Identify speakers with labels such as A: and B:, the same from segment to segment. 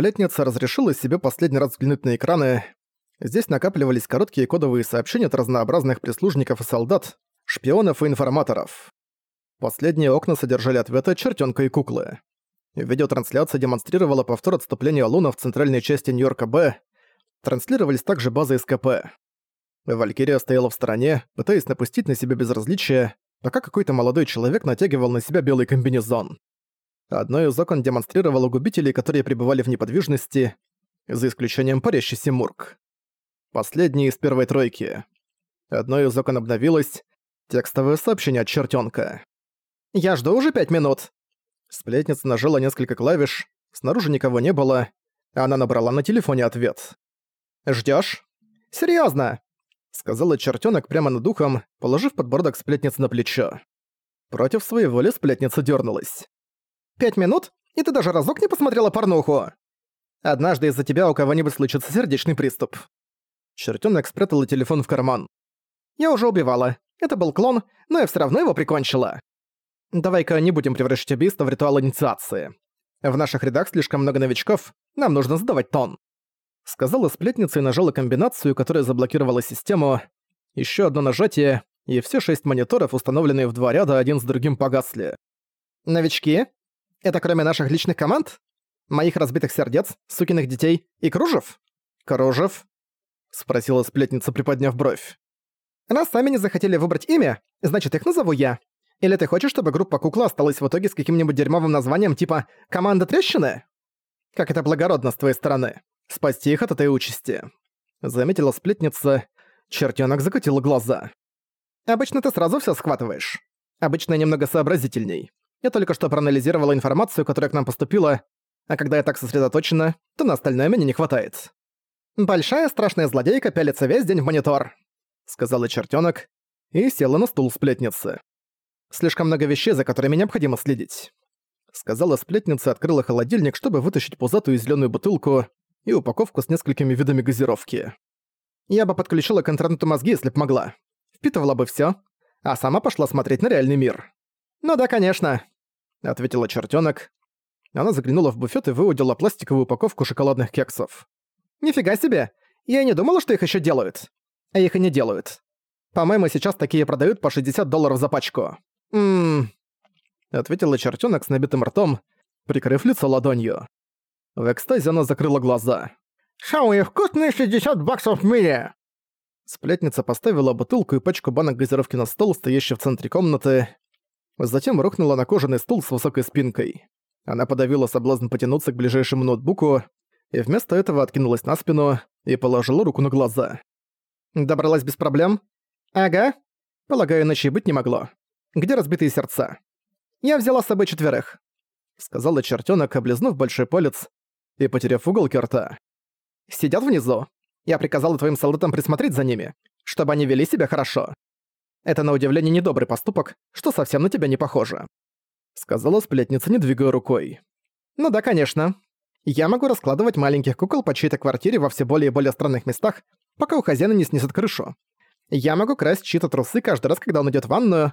A: Сплетница разрешила себе последний раз взглянуть на экраны. Здесь накапливались короткие кодовые сообщения от разнообразных прислужников и солдат, шпионов и информаторов. Последние окна содержали ответы чертёнка и куклы. Видеотрансляция демонстрировала повтор отступления Луна в центральной части Нью-Йорка Б. Транслировались также базы СКП. Валькирия стояла в стороне, пытаясь напустить на себя безразличие, пока какой-то молодой человек натягивал на себя белый комбинезон. Одно из окон демонстрировало губителей, которые пребывали в неподвижности, за исключением парящийся Мурк. Последний из первой тройки. Одно из окон обновилось. Текстовое сообщение от чертёнка. «Я жду уже пять минут!» Сплетница нажала несколько клавиш, снаружи никого не было, она набрала на телефоне ответ. «Ждёшь?» «Серьёзно!» Сказала чертёнок прямо над духом, положив подбородок сплетницы на плечо. Против своей воли сплетница дернулась. «Пять минут? И ты даже разок не посмотрела порнуху?» «Однажды из-за тебя у кого-нибудь случится сердечный приступ». Чертёнок спрятала телефон в карман. «Я уже убивала. Это был клон, но я всё равно его прикончила. Давай-ка не будем превращать убийство в ритуал инициации. В наших рядах слишком много новичков, нам нужно сдавать тон». Сказала сплетница и нажала комбинацию, которая заблокировала систему. Еще одно нажатие, и все шесть мониторов, установленные в два ряда, один с другим погасли. «Новички? Это кроме наших личных команд? Моих разбитых сердец, сукиных детей и кружев?» «Кружев?» — спросила сплетница, приподняв бровь. «Раз сами не захотели выбрать имя, значит, их назову я. Или ты хочешь, чтобы группа кукла осталась в итоге с каким-нибудь дерьмовым названием типа «Команда трещины»? Как это благородно с твоей стороны спасти их от этой участи. Заметила сплетница, чертёнок закатила глаза. Обычно ты сразу всё схватываешь. Обычно немного сообразительней. Я только что проанализировала информацию, которая к нам поступила, а когда я так сосредоточена, то на остальное меня не хватает. «Большая страшная злодейка пялится весь день в монитор», — сказала чертёнок и села на стул сплетницы. «Слишком много вещей, за которыми необходимо следить», — сказала сплетница и открыла холодильник, чтобы вытащить пузатую зелёную бутылку, и упаковку с несколькими видами газировки. Я бы подключила к интернету мозги, если б могла. Впитывала бы всё, а сама пошла смотреть на реальный мир. «Ну да, конечно», — ответила чертёнок. Она заглянула в буфет и выудила пластиковую упаковку шоколадных кексов. «Нифига себе! Я не думала, что их ещё делают. А их и не делают. По-моему, сейчас такие продают по 60 долларов за пачку. Ммм...» Ответила чертёнок с набитым ртом, прикрыв лицо ладонью. В экстазе она закрыла глаза. «Самые вкусные 60 баксов в мире!» Сплетница поставила бутылку и пачку банок газировки на стол, стоящий в центре комнаты. Затем рухнула на кожаный стул с высокой спинкой. Она подавила соблазн потянуться к ближайшему ноутбуку и вместо этого откинулась на спину и положила руку на глаза. «Добралась без проблем?» «Ага. Полагаю, иначе быть не могло. Где разбитые сердца?» «Я взяла с собой четверых», — сказала чертёнок, облизнув большой палец и потеряв уголки рта. «Сидят внизу. Я приказала твоим солдатам присмотреть за ними, чтобы они вели себя хорошо. Это на удивление недобрый поступок, что совсем на тебя не похоже», — сказала сплетница, не двигая рукой. «Ну да, конечно. Я могу раскладывать маленьких кукол по чьей-то квартире во все более и более странных местах, пока у хозяина не снесет крышу. Я могу красть чьи-то трусы каждый раз, когда он идет в ванную.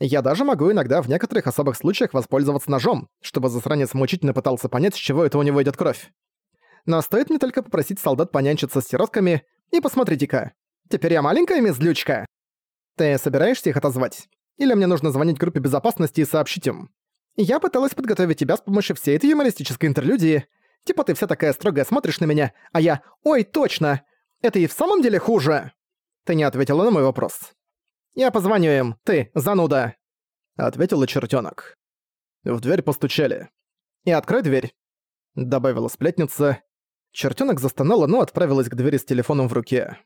A: Я даже могу иногда в некоторых особых случаях воспользоваться ножом, чтобы засранец мучительно пытался понять, с чего это у него идет кровь. Но стоит мне только попросить солдат понянчиться с сиротками, и посмотрите-ка, теперь я маленькая мизлючка. Ты собираешься их отозвать? Или мне нужно звонить группе безопасности и сообщить им? Я пыталась подготовить тебя с помощью всей этой юмористической интерлюдии. Типа ты вся такая строгая смотришь на меня, а я «Ой, точно! Это и в самом деле хуже!» Ты не ответила на мой вопрос. «Я позвоню им, ты, зануда!» Ответила чертёнок. В дверь постучали. «И открой дверь!» Добавила сплетница. Чертёнок застонала, но отправилась к двери с телефоном в руке.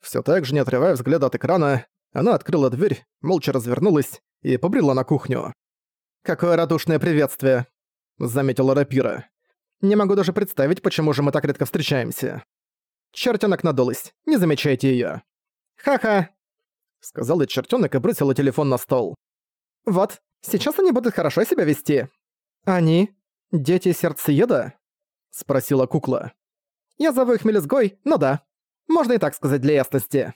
A: Всё так же, не отрывая взгляда от экрана, она открыла дверь, молча развернулась и побрела на кухню. «Какое радушное приветствие!» — заметила рапира. «Не могу даже представить, почему же мы так редко встречаемся». Чертёнок надулась, не замечайте её. «Ха-ха!» сказала чертёнок и бросила телефон на стол. «Вот, сейчас они будут хорошо себя вести». «Они? Дети сердцееда?» — спросила кукла. «Я зову их Мелизгой, но да. Можно и так сказать для ясности».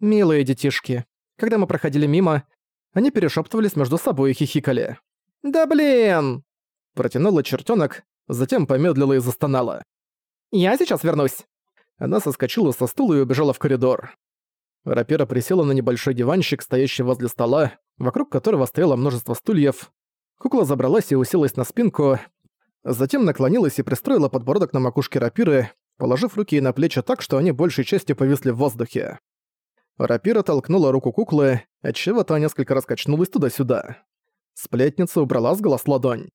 A: «Милые детишки. Когда мы проходили мимо, они перешептывались между собой и хихикали. «Да блин!» Протянула чертёнок, затем помедлила и застонала. «Я сейчас вернусь!» Она соскочила со стула и убежала в коридор. Рапира присела на небольшой диванчик, стоящий возле стола, вокруг которого стояло множество стульев. Кукла забралась и уселась на спинку, затем наклонилась и пристроила подбородок на макушке рапиры, положив руки ей на плечи так, что они большей частью повисли в воздухе. Рапира толкнула руку куклы, отчего та несколько раз качнулась туда-сюда. Сплетница убрала с глаз ладонь.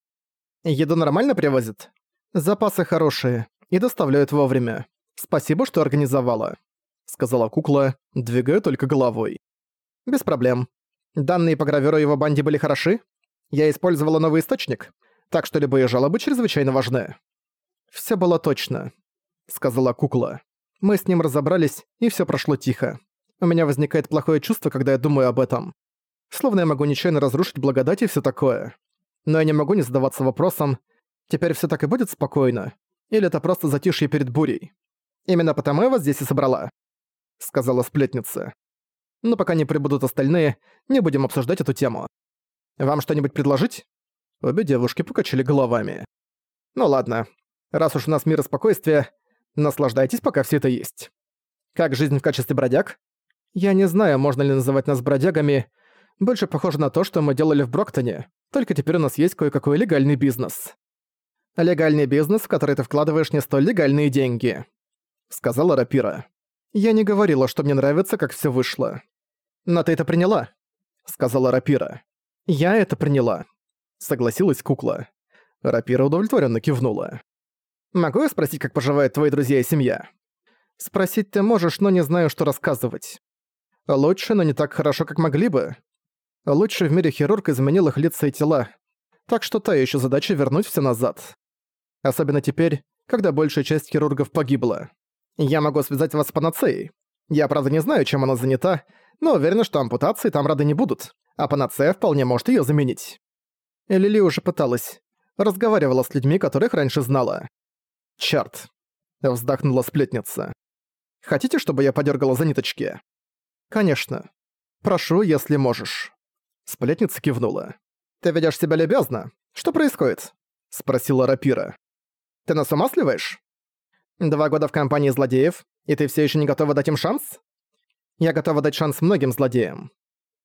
A: «Еду нормально привозят? Запасы хорошие и доставляют вовремя. Спасибо, что организовала», — сказала кукла, двигая только головой. «Без проблем. Данные по гравюру его банде были хороши? Я использовала новый источник, так что любые жалобы чрезвычайно важны». «Всё было точно», — сказала кукла. «Мы с ним разобрались, и всё прошло тихо. У меня возникает плохое чувство, когда я думаю об этом. Словно я могу нечаянно разрушить благодать и всё такое. Но я не могу не задаваться вопросом, теперь всё так и будет спокойно, или это просто затишье перед бурей. Именно потому я вас здесь и собрала», — сказала сплетница. «Но пока не прибудут остальные, не будем обсуждать эту тему. Вам что-нибудь предложить?» Обе девушки покачали головами. «Ну ладно, раз уж у нас мир и спокойствие, наслаждайтесь, пока все это есть. Как жизнь в качестве бродяг? Я не знаю, можно ли называть нас бродягами. Больше похоже на то, что мы делали в Броктоне, только теперь у нас есть кое-какой легальный бизнес. Легальный бизнес, в который ты вкладываешь не столь легальные деньги», — сказала Рапира. «Я не говорила, что мне нравится, как все вышло. Но ты это приняла», — сказала Рапира. «Я это приняла», — согласилась кукла. Рапира удовлетворенно кивнула. «Могу я спросить, как поживают твои друзья и семья?» «Спросить ты можешь, но не знаю, что рассказывать. Лучше, но не так хорошо, как могли бы. Лучший в мире хирург изменил их лица и тела. Так что та еще задача вернуть все назад. Особенно теперь, когда большая часть хирургов погибла. Я могу связать вас с панацеей. Я, правда, не знаю, чем она занята, но уверена, что ампутации там рады не будут, а панацея вполне может ее заменить. Лили уже пыталась. Разговаривала с людьми, которых раньше знала. «Чёрт!» — вздохнула сплетница. «Хотите, чтобы я подергала за ниточки?» «Конечно. Прошу, если можешь». Сплетница кивнула. «Ты ведёшь себя любезно. Что происходит?» — спросила Рапира. «Ты нас умасливаешь? Два года в компании злодеев, и ты всё ещё не готова дать им шанс?» «Я готова дать шанс многим злодеям».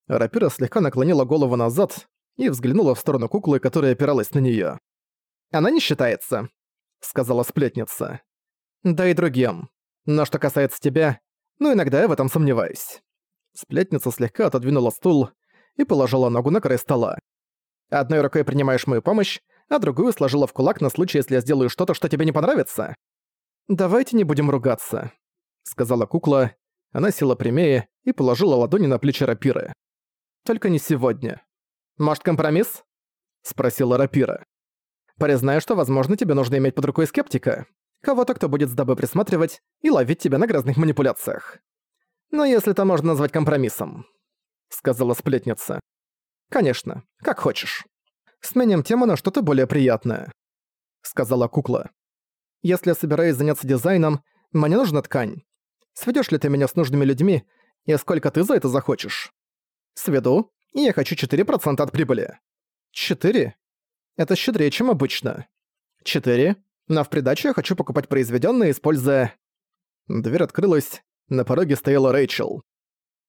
A: Рапира слегка наклонила голову назад и взглянула в сторону куклы, которая опиралась на неё. «Она не считается», — сказала сплетница. «Да и другим. Но что касается тебя, ну иногда я в этом сомневаюсь». Сплетница слегка отодвинула стул и положила ногу на край стола. «Одной рукой принимаешь мою помощь, а другую сложила в кулак на случай, если я сделаю что-то, что тебе не понравится». «Давайте не будем ругаться», — сказала кукла. Она села прямее и положила ладони на плечи рапиры. «Только не сегодня. Может, компромисс?» — спросила рапира. «Признаю, что, возможно, тебе нужно иметь под рукой скептика. Кого-то, кто будет с добой присматривать и ловить тебя на грязных манипуляциях. Но если это можно назвать компромиссом», — сказала сплетница. «Конечно, как хочешь. Сменим тему на что-то более приятное», — сказала кукла. «Если я собираюсь заняться дизайном, мне нужна ткань. Сведёшь ли ты меня с нужными людьми, и сколько ты за это захочешь?» «Сведу, и я хочу 4% от прибыли». «Четыре? Это щедрее, чем обычно». «Четыре? Но в придачу я хочу покупать произведённое, используя...» Дверь открылась, на пороге стояла Рэйчел.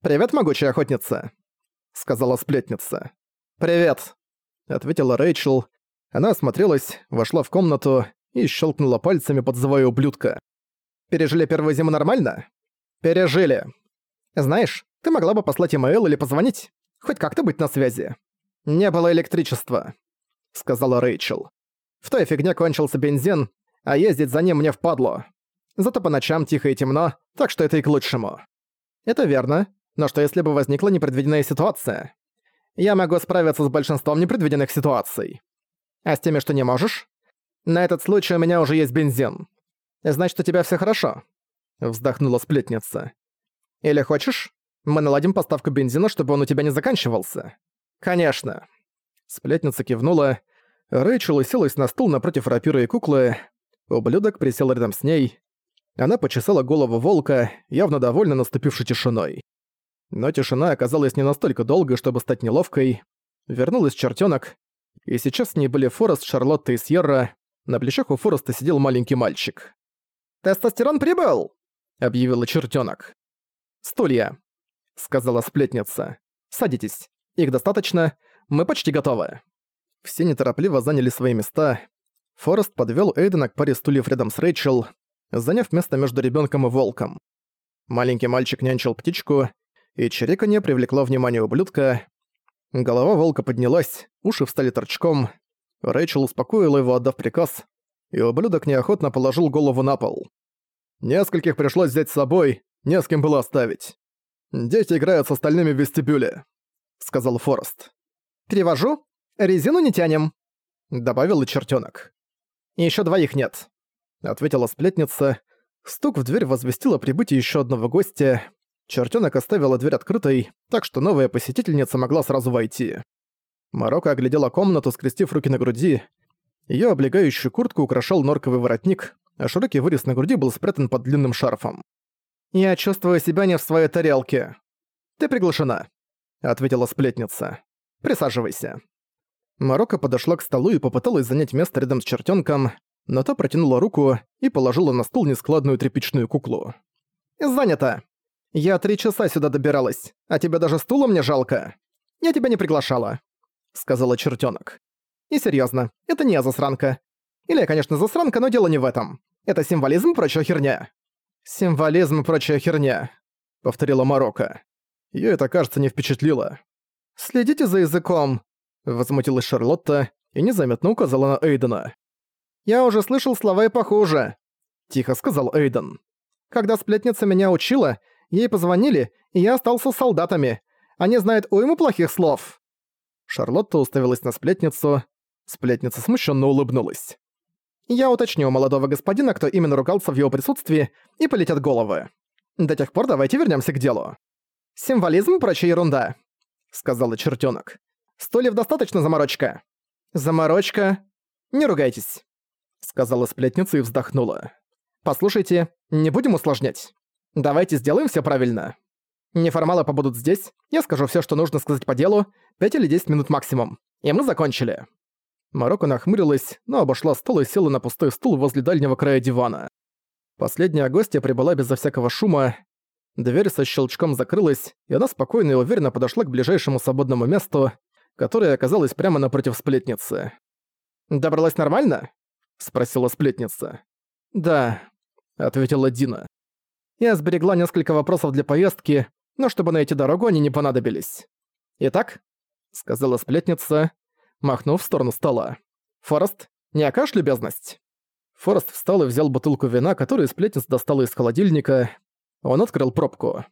A: «Привет, могучая охотница!» — сказала сплетница. «Привет!» — ответила Рэйчел. Она осмотрелась, вошла в комнату и щелкнула пальцами, подзывая ублюдка. «Пережили первую зиму нормально?» «Пережили. Знаешь, ты могла бы послать имейл или позвонить. Хоть как-то быть на связи. Не было электричества», — сказала Рэйчел. «В той фигне кончился бензин, а ездить за ним мне впадло. Зато по ночам тихо и темно, так что это и к лучшему. Это верно, но что если бы возникла непредвиденная ситуация? Я могу справиться с большинством непредвиденных ситуаций. А с теми, что не можешь? На этот случай у меня уже есть бензин. Значит, у тебя все хорошо. Вздохнула сплетница. Или хочешь, мы наладим поставку бензина, чтобы он у тебя не заканчивался? Конечно. Сплетница кивнула. Рэйчел уселась на стул напротив рапиры и куклы. Ублюдок присел рядом с ней. Она почесала голову волка, явно довольна наступившей тишиной. Но тишина оказалась не настолько долгой, чтобы стать неловкой. Вернулась чертёнок, и сейчас с ней были Форест, Шарлотта и Сьерра. На плечах у Фореста сидел маленький мальчик. «Тестостерон прибыл!» — объявила чертенок. «Стулья», — сказала сплетница. «Садитесь. Их достаточно. Мы почти готовы». Все неторопливо заняли свои места. Форест подвел Эйдена к паре стульев рядом с Рэйчел, заняв место между ребенком и волком. Маленький мальчик нянчил птичку, и чириканье привлекло внимание ублюдка. Голова волка поднялась, уши встали торчком. Рэйчел успокоила его, отдав приказ, и ублюдок неохотно положил голову на пол. Нескольких пришлось взять с собой, не с кем было оставить. Дети играют с остальными в вестибюле», — сказал Форест. «Перевожу. Резину не тянем», — добавил и чертёнок. «Ещё двоих нет», — ответила сплетница. Стук в дверь возвестил о прибытии ещё одного гостя. Чертёнок оставила дверь открытой, так что новая посетительница могла сразу войти. Марокко оглядела комнату, скрестив руки на груди. Её облегающую куртку украшал норковый воротник, а широкий вырез на груди был спрятан под длинным шарфом. «Я чувствую себя не в своей тарелке. Ты приглашена», — ответила сплетница. «Присаживайся». Марокко подошла к столу и попыталась занять место рядом с чертенком, но та протянула руку и положила на стол нескладную тряпичную куклу. «Занято. Я три часа сюда добиралась, а тебе даже стула мне жалко. Я тебя не приглашала», — сказала чертенок. «И серьезно, это не я засранка. Или я, конечно, засранка, но дело не в этом. Это символизм и прочая херня». «Символизм и прочая херня», — повторила Марокко. Её это, кажется, не впечатлило. «Следите за языком», — возмутилась Шарлотта и незаметно указала на Эйдена. «Я уже слышал слова и похуже», — тихо сказал Эйден. «Когда сплетница меня учила, ей позвонили, и я остался с солдатами. Они знают уйму плохих слов». Шарлотта уставилась на сплетницу. Сплетница смущенно улыбнулась. Я уточню у молодого господина, кто именно ругался в его присутствии, и полетят головы. До тех пор давайте вернемся к делу. Символизм – прочая ерунда, сказала чертенок. Стульев достаточно заморочка. Заморочка? Не ругайтесь, сказала сплетница и вздохнула. Послушайте, не будем усложнять. Давайте сделаем все правильно. Неформалы побудут здесь, я скажу все, что нужно сказать по делу, 5 или 10 минут максимум. И мы закончили. Марокко нахмурилась, но обошла стол и села на пустой стул возле дальнего края дивана. Последняя гостья прибыла безо всякого шума. Дверь со щелчком закрылась, и она спокойно и уверенно подошла к ближайшему свободному месту, которое оказалось прямо напротив сплетницы. «Добралась нормально?» — спросила сплетница. «Да», — ответила Дина. «Я сберегла несколько вопросов для поездки, но чтобы найти дорогу, они не понадобились. Итак?» — сказала сплетница, махнув в сторону стола. «Форест, не окажешь любезность?» Форест встал и взял бутылку вина, которую сплетница достала из холодильника. Он открыл пробку.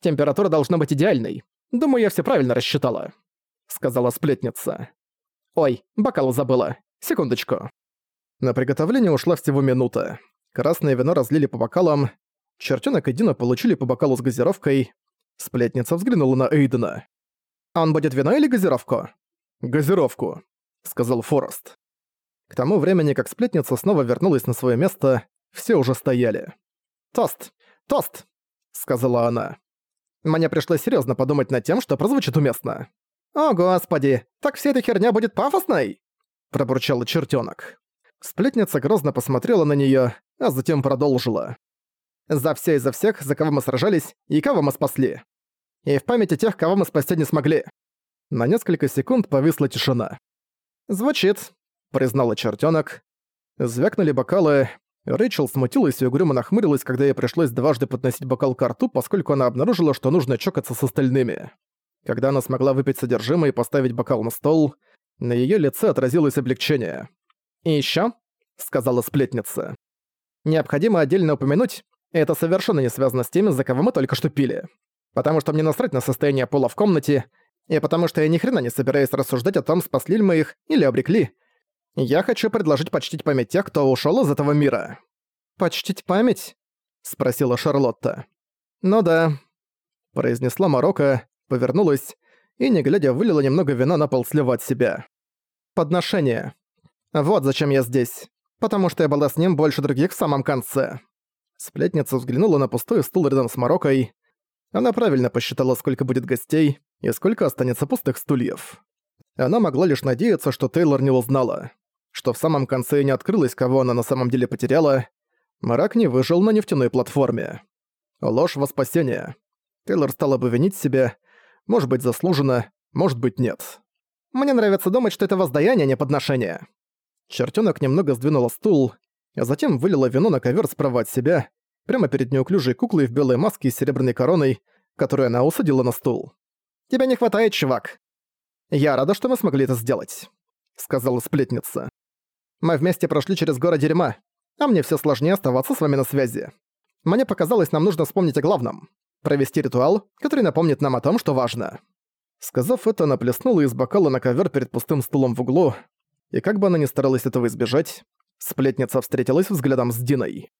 A: «Температура должна быть идеальной. Думаю, я все правильно рассчитала», — сказала сплетница. «Ой, бокал забыла. Секундочку». На приготовление ушла всего минута. Красное вино разлили по бокалам. Чертёнок и Дина получили по бокалу с газировкой. Сплетница взглянула на Эйдена. «Он будет вино или газировку?» «Газировку», — сказал Форест. К тому времени, как сплетница снова вернулась на свое место, все уже стояли. «Тост! Тост!» — сказала она. Мне пришлось серьезно подумать над тем, что прозвучит уместно. «О, господи, так вся эта херня будет пафосной?» — пробурчал чертенок. Сплетница грозно посмотрела на нее, а затем продолжила. «За все и за всех, за кого мы сражались и кого мы спасли. И в памяти тех, кого мы спасти не смогли. На несколько секунд повисла тишина. «Звучит», — признала чертёнок. Звякнули бокалы. Рэйчел смутилась и угрюмо нахмурилась, когда ей пришлось дважды подносить бокал к рту, поскольку она обнаружила, что нужно чокаться с остальными. Когда она смогла выпить содержимое и поставить бокал на стол, на её лице отразилось облегчение. «И ещё», — сказала сплетница, — «необходимо отдельно упомянуть, это совершенно не связано с теми, за кого мы только что пили. Потому что мне насрать на состояние пола в комнате, и потому что я ни хрена не собираюсь рассуждать о том, спасли ли мы их или обрекли. Я хочу предложить почтить память тех, кто ушел из этого мира. «Почтить память?» — спросила Шарлотта. «Ну да», — произнесла Марокко, повернулась и, не глядя, вылила немного вина на пол слева от себя. «Подношение. Вот зачем я здесь. Потому что я была с ним больше других в самом конце». Сплетница взглянула на пустой стул рядом с Мароккой. Она правильно посчитала, сколько будет гостей, и сколько останется пустых стульев. Она могла лишь надеяться, что Тейлор не узнала. что в самом конце не открылось, кого она на самом деле потеряла, Марак не выжил на нефтяной платформе. Ложь во спасение. Тейлор стала бы винить себя, может быть, заслуженно, может быть, нет. Мне нравится думать, что это воздаяние, а не подношение. Чертёнок немного сдвинула стул, а затем вылила вино на ковер справа от себя, прямо перед неуклюжей куклой в белой маске с серебряной короной, которую она усадила на стул. «Тебя не хватает, чувак!» «Я рада, что мы смогли это сделать», — сказала сплетница. «Мы вместе прошли через горы дерьма, а мне все сложнее оставаться с вами на связи. Мне показалось, нам нужно вспомнить о главном. Провести ритуал, который напомнит нам о том, что важно». Сказав это, она плеснула из бокала на ковер перед пустым стулом в углу, и как бы она ни старалась этого избежать, сплетница встретилась взглядом с Диной.